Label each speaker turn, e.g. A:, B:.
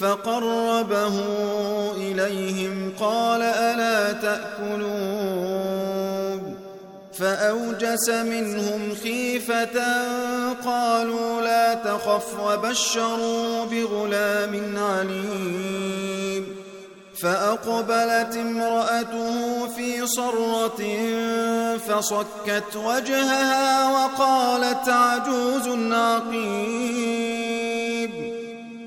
A: فقربه إليهم قال ألا تأكلون؟ فأوجس منهم خيفة قالوا لا تخف وبشروا بغلام عليم. فأقبلت امرأته في صرة فصكت وجهها وقالت عجوز عقيم.